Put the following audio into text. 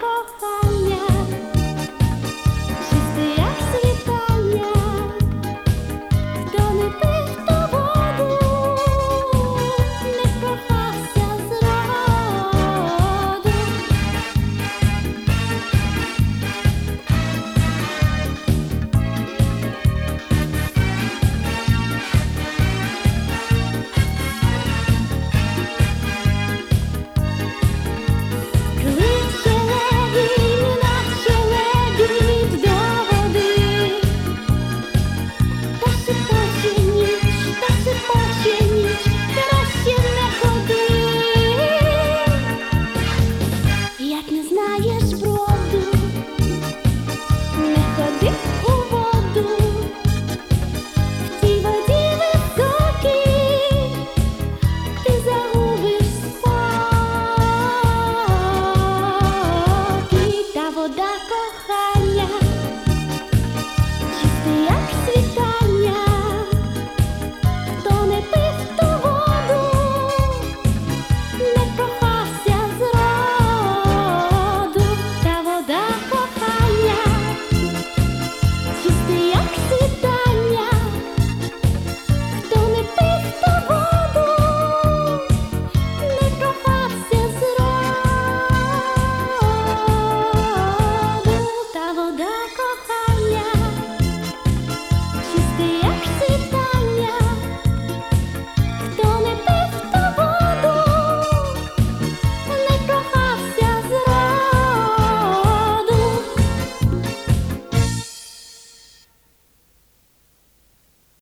có phong знаєш про.